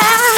ha